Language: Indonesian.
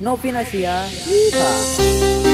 Novinasia. Yeehaw.